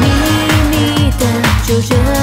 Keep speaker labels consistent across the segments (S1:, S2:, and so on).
S1: 秘密的就这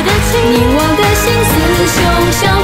S1: 你我的心思，熊熊。